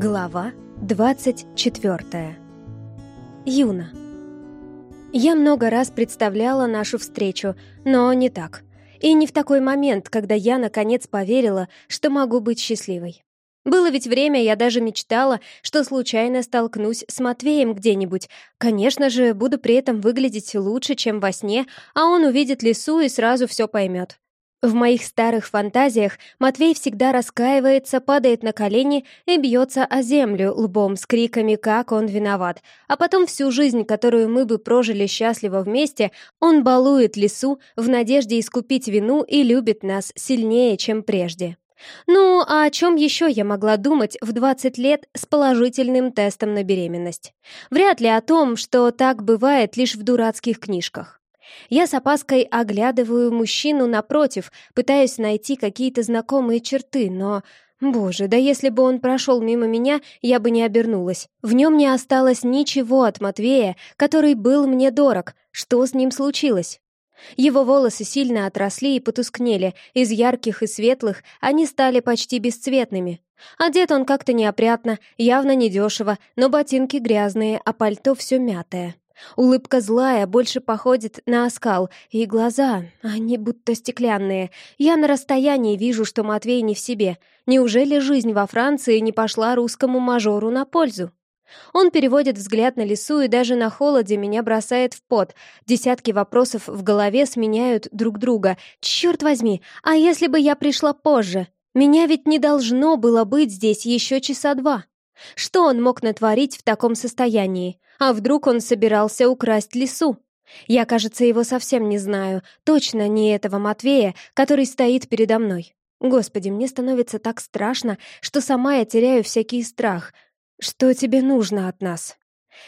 Глава 24. Юна. Я много раз представляла нашу встречу, но не так. И не в такой момент, когда я наконец поверила, что могу быть счастливой. Было ведь время, я даже мечтала, что случайно столкнусь с Матвеем где-нибудь. Конечно же, буду при этом выглядеть лучше, чем во сне, а он увидит лесу и сразу все поймет. В моих старых фантазиях Матвей всегда раскаивается, падает на колени и бьется о землю лбом с криками, как он виноват. А потом всю жизнь, которую мы бы прожили счастливо вместе, он балует лесу в надежде искупить вину и любит нас сильнее, чем прежде. Ну, а о чем еще я могла думать в 20 лет с положительным тестом на беременность? Вряд ли о том, что так бывает лишь в дурацких книжках. Я с опаской оглядываю мужчину напротив, пытаясь найти какие-то знакомые черты, но... Боже, да если бы он прошел мимо меня, я бы не обернулась. В нем не осталось ничего от Матвея, который был мне дорог. Что с ним случилось? Его волосы сильно отросли и потускнели, из ярких и светлых они стали почти бесцветными. Одет он как-то неопрятно, явно недешево, но ботинки грязные, а пальто все мятое. Улыбка злая, больше походит на оскал, и глаза, они будто стеклянные. Я на расстоянии вижу, что Матвей не в себе. Неужели жизнь во Франции не пошла русскому мажору на пользу? Он переводит взгляд на лесу и даже на холоде меня бросает в пот. Десятки вопросов в голове сменяют друг друга. Черт возьми, а если бы я пришла позже? Меня ведь не должно было быть здесь еще часа два. Что он мог натворить в таком состоянии? А вдруг он собирался украсть лесу? Я, кажется, его совсем не знаю, точно не этого Матвея, который стоит передо мной. Господи, мне становится так страшно, что сама я теряю всякий страх. Что тебе нужно от нас?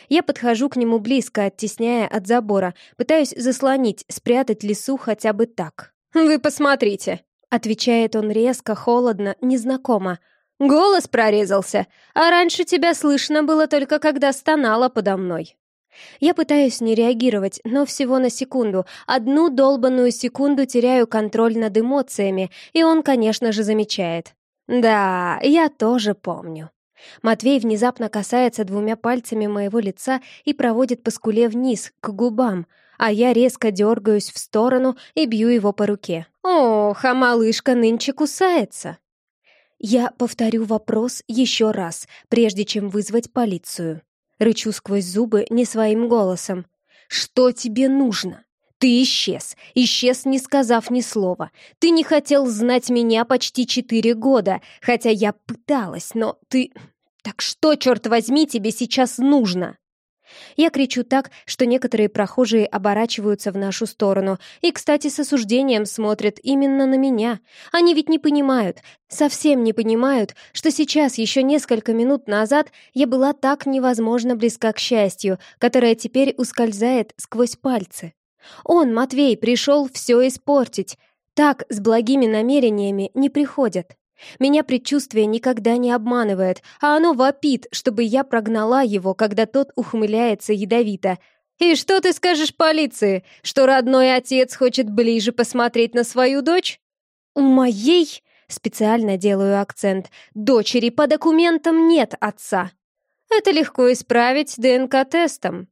Я подхожу к нему близко, оттесняя от забора, пытаюсь заслонить, спрятать лесу хотя бы так. «Вы посмотрите!» — отвечает он резко, холодно, незнакомо. Голос прорезался, а раньше тебя слышно было только когда стонала подо мной. Я пытаюсь не реагировать, но всего на секунду. Одну долбанную секунду теряю контроль над эмоциями, и он, конечно же, замечает. Да, я тоже помню. Матвей внезапно касается двумя пальцами моего лица и проводит по скуле вниз, к губам, а я резко дергаюсь в сторону и бью его по руке. «Ох, а малышка нынче кусается!» Я повторю вопрос еще раз, прежде чем вызвать полицию. Рычу сквозь зубы не своим голосом. «Что тебе нужно?» «Ты исчез. Исчез, не сказав ни слова. Ты не хотел знать меня почти четыре года, хотя я пыталась, но ты... Так что, черт возьми, тебе сейчас нужно?» Я кричу так, что некоторые прохожие оборачиваются в нашу сторону и, кстати, с осуждением смотрят именно на меня. Они ведь не понимают, совсем не понимают, что сейчас, еще несколько минут назад, я была так невозможно близка к счастью, которое теперь ускользает сквозь пальцы. Он, Матвей, пришел все испортить. Так с благими намерениями не приходят. Меня предчувствие никогда не обманывает, а оно вопит, чтобы я прогнала его, когда тот ухмыляется ядовито. «И что ты скажешь полиции? Что родной отец хочет ближе посмотреть на свою дочь?» «У моей...» — специально делаю акцент. «Дочери по документам нет отца». «Это легко исправить ДНК-тестом».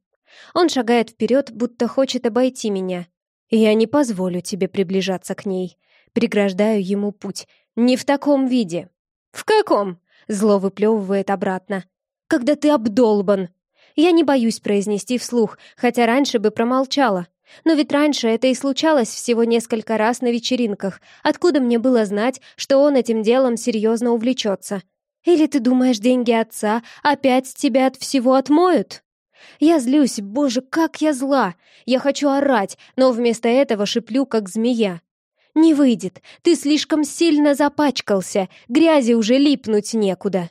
Он шагает вперед, будто хочет обойти меня. «Я не позволю тебе приближаться к ней». Преграждаю ему путь. «Не в таком виде». «В каком?» — зло выплевывает обратно. «Когда ты обдолбан». Я не боюсь произнести вслух, хотя раньше бы промолчала. Но ведь раньше это и случалось всего несколько раз на вечеринках. Откуда мне было знать, что он этим делом серьезно увлечется? Или ты думаешь, деньги отца опять тебя от всего отмоют? Я злюсь, боже, как я зла! Я хочу орать, но вместо этого шиплю, как змея. «Не выйдет, ты слишком сильно запачкался, грязи уже липнуть некуда».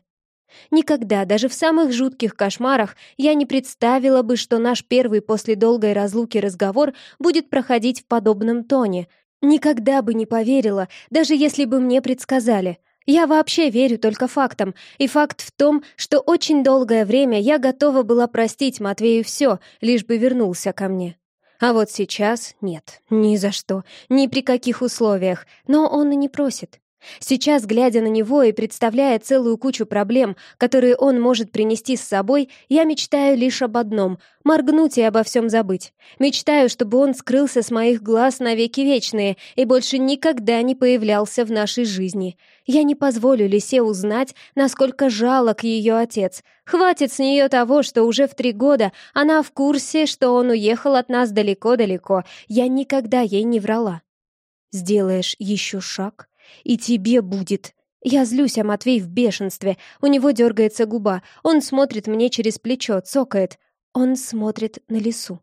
Никогда, даже в самых жутких кошмарах, я не представила бы, что наш первый после долгой разлуки разговор будет проходить в подобном тоне. Никогда бы не поверила, даже если бы мне предсказали. Я вообще верю только фактам, и факт в том, что очень долгое время я готова была простить Матвею все, лишь бы вернулся ко мне. А вот сейчас нет, ни за что, ни при каких условиях, но он и не просит. Сейчас, глядя на него и представляя целую кучу проблем, которые он может принести с собой, я мечтаю лишь об одном — моргнуть и обо всем забыть. Мечтаю, чтобы он скрылся с моих глаз навеки вечные и больше никогда не появлялся в нашей жизни. Я не позволю Лисе узнать, насколько жалок ее отец. Хватит с нее того, что уже в три года она в курсе, что он уехал от нас далеко-далеко. Я никогда ей не врала. «Сделаешь еще шаг?» И тебе будет. Я злюсь, а Матвей в бешенстве. У него дергается губа. Он смотрит мне через плечо, цокает. Он смотрит на лесу.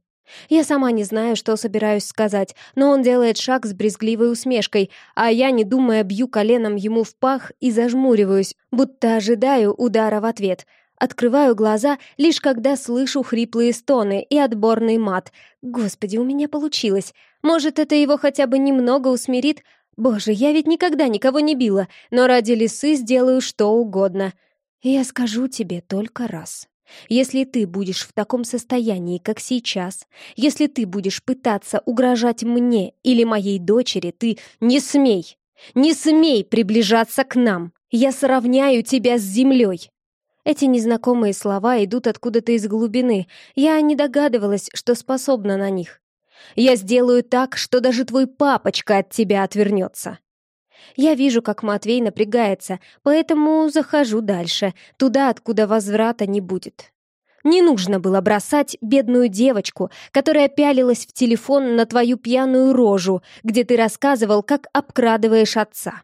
Я сама не знаю, что собираюсь сказать, но он делает шаг с брезгливой усмешкой, а я, не думая, бью коленом ему в пах и зажмуриваюсь, будто ожидаю удара в ответ. Открываю глаза, лишь когда слышу хриплые стоны и отборный мат. Господи, у меня получилось. Может, это его хотя бы немного усмирит, Боже, я ведь никогда никого не била, но ради лисы сделаю что угодно. я скажу тебе только раз. Если ты будешь в таком состоянии, как сейчас, если ты будешь пытаться угрожать мне или моей дочери, ты не смей, не смей приближаться к нам. Я сравняю тебя с землей. Эти незнакомые слова идут откуда-то из глубины. Я не догадывалась, что способна на них. Я сделаю так, что даже твой папочка от тебя отвернется. Я вижу, как Матвей напрягается, поэтому захожу дальше, туда, откуда возврата не будет. Не нужно было бросать бедную девочку, которая пялилась в телефон на твою пьяную рожу, где ты рассказывал, как обкрадываешь отца.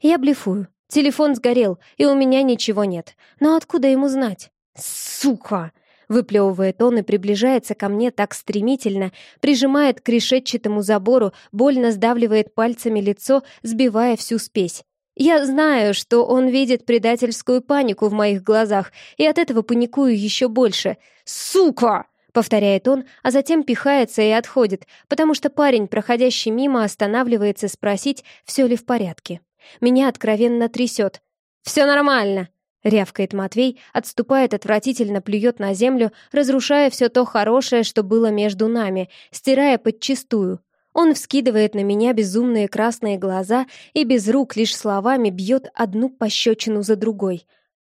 Я блефую. Телефон сгорел, и у меня ничего нет. Но откуда ему знать? Сука! Выплевывает он и приближается ко мне так стремительно, прижимает к решетчатому забору, больно сдавливает пальцами лицо, сбивая всю спесь. Я знаю, что он видит предательскую панику в моих глазах, и от этого паникую еще больше. «Сука!» — повторяет он, а затем пихается и отходит, потому что парень, проходящий мимо, останавливается спросить, все ли в порядке. Меня откровенно трясет. «Все нормально!» Рявкает Матвей, отступает, отвратительно плюет на землю, разрушая все то хорошее, что было между нами, стирая подчистую. Он вскидывает на меня безумные красные глаза и без рук лишь словами бьет одну пощечину за другой.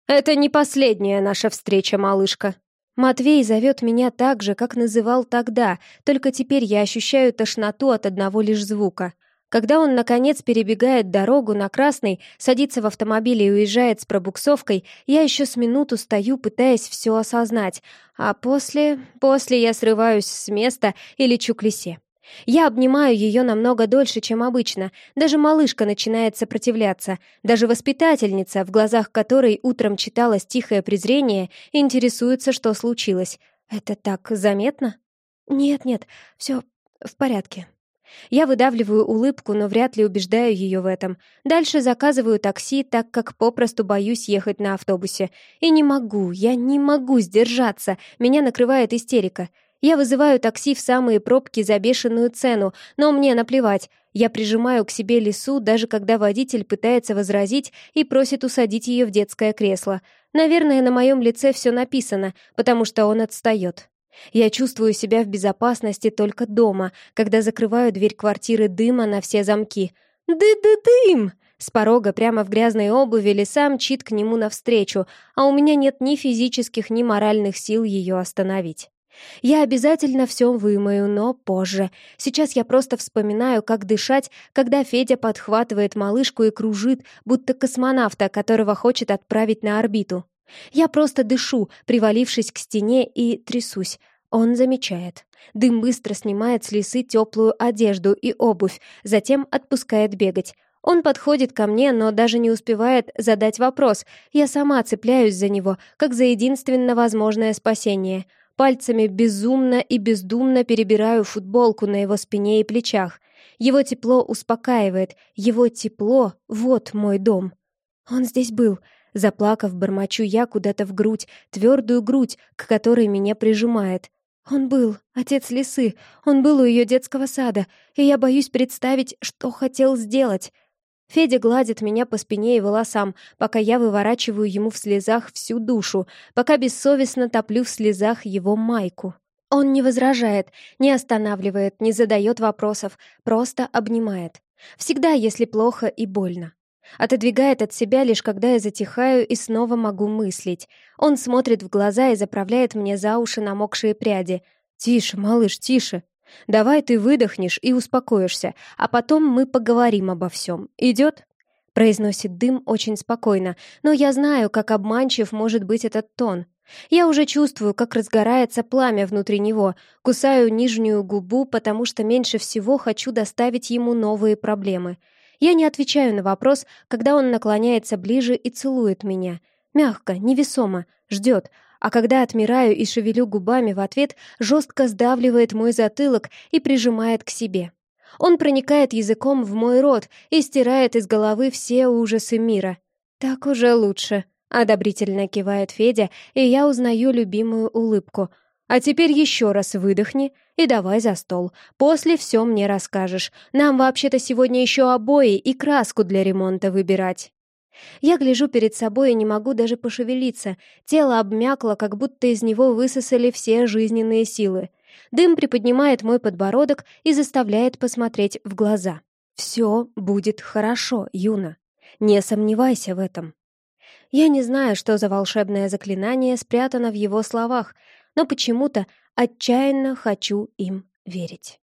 «Это не последняя наша встреча, малышка!» Матвей зовет меня так же, как называл тогда, только теперь я ощущаю тошноту от одного лишь звука — когда он, наконец, перебегает дорогу на красный, садится в автомобиль и уезжает с пробуксовкой, я еще с минуту стою, пытаясь все осознать, а после... после я срываюсь с места и лечу к лисе. Я обнимаю ее намного дольше, чем обычно. Даже малышка начинает сопротивляться. Даже воспитательница, в глазах которой утром читалось тихое презрение, интересуется, что случилось. Это так заметно? Нет-нет, все в порядке. Я выдавливаю улыбку, но вряд ли убеждаю ее в этом. Дальше заказываю такси, так как попросту боюсь ехать на автобусе. И не могу, я не могу сдержаться, меня накрывает истерика. Я вызываю такси в самые пробки за бешеную цену, но мне наплевать. Я прижимаю к себе лису, даже когда водитель пытается возразить и просит усадить ее в детское кресло. Наверное, на моем лице все написано, потому что он отстает. Я чувствую себя в безопасности только дома, когда закрываю дверь квартиры дыма на все замки. «Ды-ды-дым!» С порога прямо в грязной обуви лиса мчит к нему навстречу, а у меня нет ни физических, ни моральных сил ее остановить. Я обязательно все вымою, но позже. Сейчас я просто вспоминаю, как дышать, когда Федя подхватывает малышку и кружит, будто космонавта, которого хочет отправить на орбиту. Я просто дышу, привалившись к стене, и трясусь. Он замечает. Дым быстро снимает с лисы теплую одежду и обувь, затем отпускает бегать. Он подходит ко мне, но даже не успевает задать вопрос. Я сама цепляюсь за него, как за единственно возможное спасение. Пальцами безумно и бездумно перебираю футболку на его спине и плечах. Его тепло успокаивает. Его тепло — вот мой дом. Он здесь был, Заплакав, бормочу я куда-то в грудь, твердую грудь, к которой меня прижимает. Он был, отец лисы, он был у ее детского сада, и я боюсь представить, что хотел сделать. Федя гладит меня по спине и волосам, пока я выворачиваю ему в слезах всю душу, пока бессовестно топлю в слезах его майку. Он не возражает, не останавливает, не задает вопросов, просто обнимает. Всегда, если плохо и больно. Отодвигает от себя лишь когда я затихаю и снова могу мыслить. Он смотрит в глаза и заправляет мне за уши намокшие пряди. «Тише, малыш, тише. Давай ты выдохнешь и успокоишься, а потом мы поговорим обо всем. Идет?» Произносит дым очень спокойно, но я знаю, как обманчив может быть этот тон. Я уже чувствую, как разгорается пламя внутри него, кусаю нижнюю губу, потому что меньше всего хочу доставить ему новые проблемы — я не отвечаю на вопрос, когда он наклоняется ближе и целует меня. Мягко, невесомо, ждет, а когда отмираю и шевелю губами в ответ, жестко сдавливает мой затылок и прижимает к себе. Он проникает языком в мой рот и стирает из головы все ужасы мира. «Так уже лучше», — одобрительно кивает Федя, и я узнаю любимую улыбку — а теперь еще раз выдохни и давай за стол. После все мне расскажешь. Нам вообще-то сегодня еще обои и краску для ремонта выбирать. Я гляжу перед собой и не могу даже пошевелиться. Тело обмякло, как будто из него высосали все жизненные силы. Дым приподнимает мой подбородок и заставляет посмотреть в глаза. «Все будет хорошо, Юна. Не сомневайся в этом». Я не знаю, что за волшебное заклинание спрятано в его словах, но почему-то отчаянно хочу им верить.